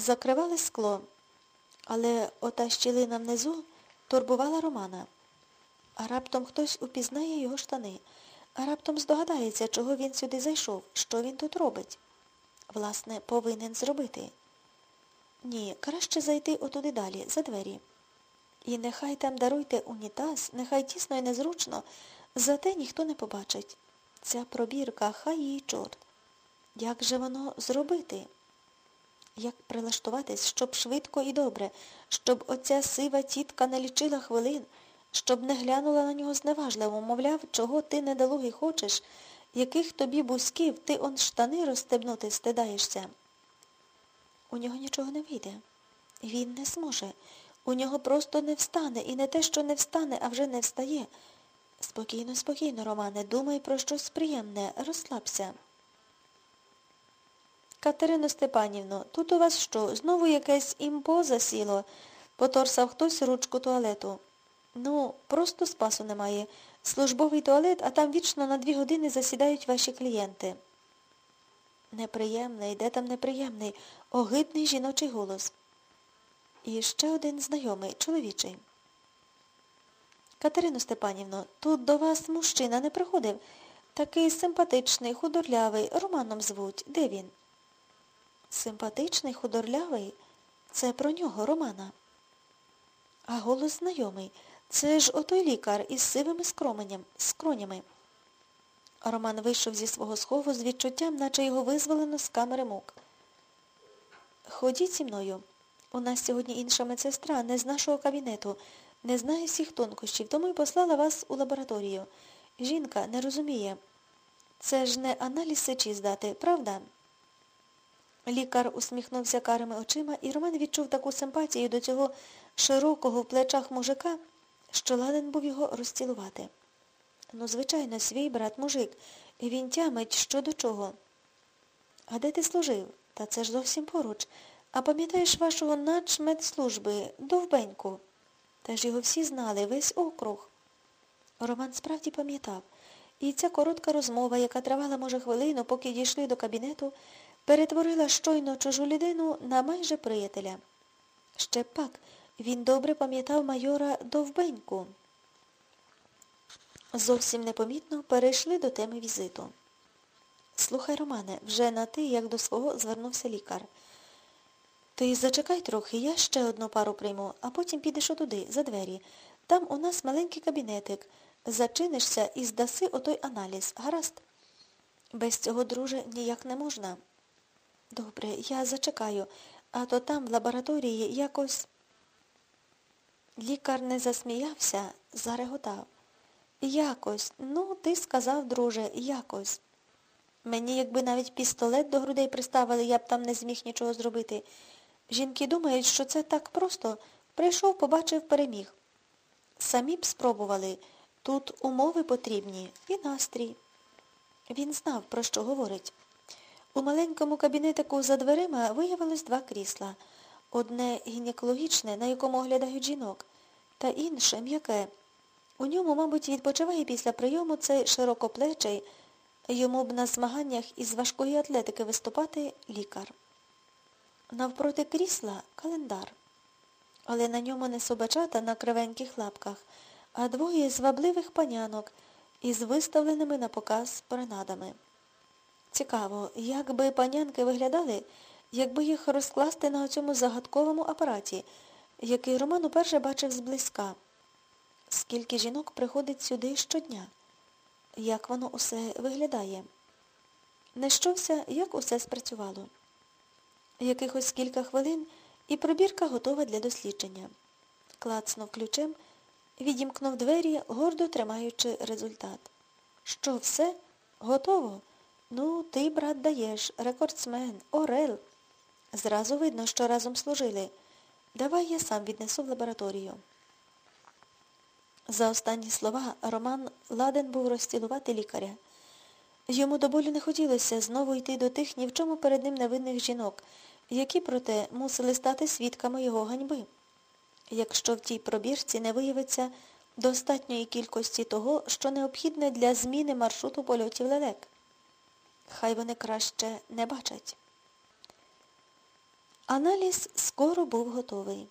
закривали скло, але ота щілина внизу турбувала Романа. А раптом хтось упізнає його штани, а раптом здогадається, чого він сюди зайшов, що він тут робить. Власне, повинен зробити. Ні, краще зайти отуди далі, за двері. І нехай там даруйте унітаз, нехай тісно і незручно, зате ніхто не побачить. Ця пробірка, хай їй чорт. Як же воно зробити? Як прилаштуватись, щоб швидко і добре, щоб оця сива тітка не лічила хвилин, щоб не глянула на нього зневажливо, мовляв, чого ти недолугий хочеш, яких тобі бузьків, ти он штани розстебнути стидаєшся. У нього нічого не вийде. Він не зможе. У нього просто не встане. І не те, що не встане, а вже не встає. Спокійно, спокійно, Романе, думай про щось приємне, розслабся. Катерино Степанівно, тут у вас що, знову якесь імпо засіло? Поторсав хтось ручку туалету. Ну, просто спасу немає. Службовий туалет, а там вічно на дві години засідають ваші клієнти. Неприємний, де там неприємний, огидний жіночий голос. І ще один знайомий, чоловічий. Катерино Степанівно, тут до вас мужчина не приходив. Такий симпатичний, худорлявий, Романом звуть. Де він? Симпатичний, худорлявий? Це про нього, Романа. А голос знайомий. Це ж отой лікар із сивими скронями. Роман вийшов зі свого схову з відчуттям, наче його визволено з камери мук. Ходіть зі мною. У нас сьогодні інша медсестра, не з нашого кабінету, не знає всіх тонкощів, тому й послала вас у лабораторію. Жінка не розуміє. Це ж не аналіз сечі здати, правда? Лікар усміхнувся карими очима, і Роман відчув таку симпатію до цього широкого в плечах мужика, що ладен був його розцілувати. Ну, звичайно, свій брат мужик, він тямить що до чого. А де ти служив? Та це ж зовсім поруч. А пам'ятаєш вашого начмедслужби, довбеньку? Та ж його всі знали, весь округ. Роман справді пам'ятав. І ця коротка розмова, яка тривала, може, хвилину, поки дійшли до кабінету, перетворила щойно чужу людину на майже приятеля. Ще пак, він добре пам'ятав майора Довбеньку. Зовсім непомітно перейшли до теми візиту. Слухай, Романе, вже на ти, як до свого, звернувся лікар. Ти зачекай трохи, я ще одну пару прийму, а потім підеш отуди, за двері. Там у нас маленький кабінетик. Зачинишся і здаси отой аналіз. Гаразд? Без цього, друже, ніяк не можна. Добре, я зачекаю, а то там, в лабораторії, якось... Лікар не засміявся, зареготав. Якось, ну, ти сказав, друже, якось. Мені, якби навіть пістолет до грудей приставили, я б там не зміг нічого зробити. Жінки думають, що це так просто. Прийшов, побачив, переміг. Самі б спробували. Тут умови потрібні і настрій. Він знав, про що говорить. У маленькому кабінетику за дверима виявилось два крісла. Одне гінекологічне, на якому оглядають жінок, та інше м'яке. У ньому, мабуть, відпочиває після прийому цей широкоплечий, йому б на змаганнях із важкої атлетики виступати лікар. Навпроти крісла календар. Але на ньому не собачата на кривеньких лапках, а двоє звабливих панянок із виставленими на показ принадами. Цікаво, як би панянки виглядали, якби їх розкласти на цьому загадковому апараті, який Роман уперше бачив зблизька. Скільки жінок приходить сюди щодня? Як воно усе виглядає? Не щовся, як усе спрацювало. Якихось кілька хвилин і пробірка готова для дослідження. Клацнув ключем, відімкнув двері, гордо тримаючи результат. Що, все? Готово? Ну, ти, брат, даєш, рекордсмен, Орел. Зразу видно, що разом служили. Давай я сам віднесу в лабораторію. За останні слова Роман ладен був розцілувати лікаря. Йому до болю не хотілося знову йти до тих ні в чому перед ним невинних жінок, які, проте, мусили стати свідками його ганьби. Якщо в тій пробірці не виявиться достатньої кількості того, що необхідне для зміни маршруту польотів лелек. Хай вони краще не бачать. Аналіз скоро був готовий.